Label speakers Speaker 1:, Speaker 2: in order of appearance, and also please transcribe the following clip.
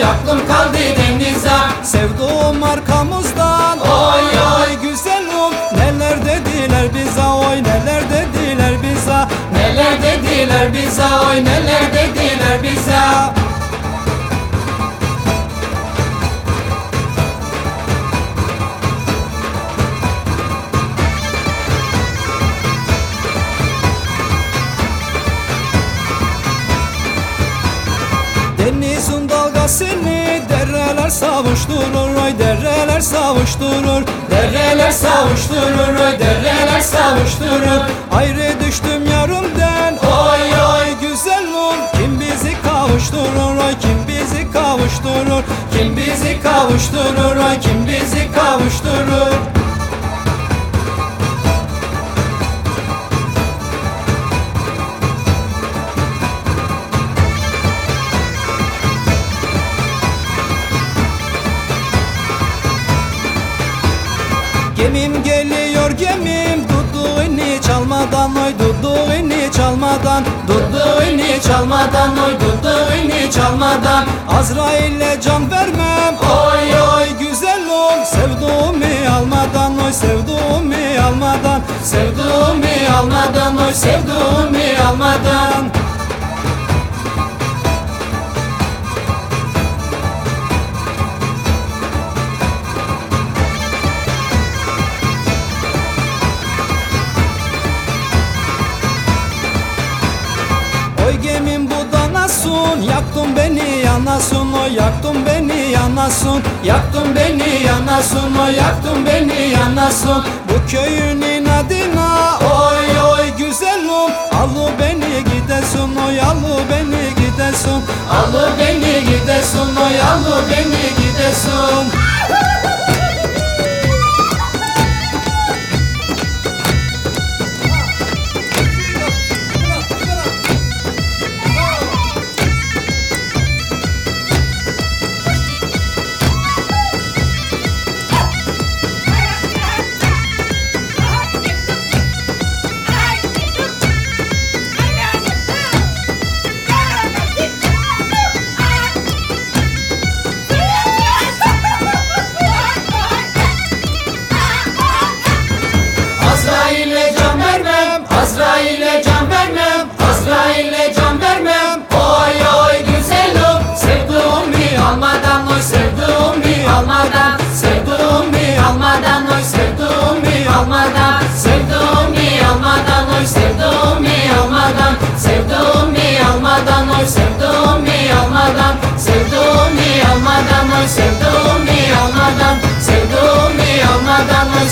Speaker 1: aklım kaldı denize. Sevduğum arkamızdan Oy oy güzelim Neler dediler bize? Oy neler dediler bize? Neler dediler bize? Oy neler dediler bize Denizin dalgasını dereler savuşturur oy dereler savuşturur. Dereler savuşturur oy dereler savuşturur. Ayrı düştüm yarımden Oy oy güzelim Kim bizi kavuşturur oy kim bizi kavuşturur. Kim bizi kavuşturur oy kim bizi kavuşturur çalmadan oy duduğunu çalmadan. Azrail'e can vermem. Oy oy güzelim Sevduğumu almadan oy sevduğumu almadan. Sevduğumu almadan oy sevduğumu almadan nasıl Yaktın beni yanasın Oy yaktın beni yanasın Yaktın beni yanasın oy yaktın beni yanasın Bu köyün adına Oy oy güzelim Alı beni gidesin Oy alı beni gidesin. Alı beni gidesin oy alı beni gidesin Azrail'e can vermem Azrail'e can vermem. Oy oy güzelim Sevduğum bir almadan oy Sevduğum bir almadan. Sevduğum bir almadan oy Sevduğum bir almadan. Sevduğum bir almadan oy Sevduğum bir almadan. Sevduğum bir almadan oy Sevduğum bir almadan. Sevduğum bir almadan oy Sevduğum bir almadan. Sevduğum bir almadan oy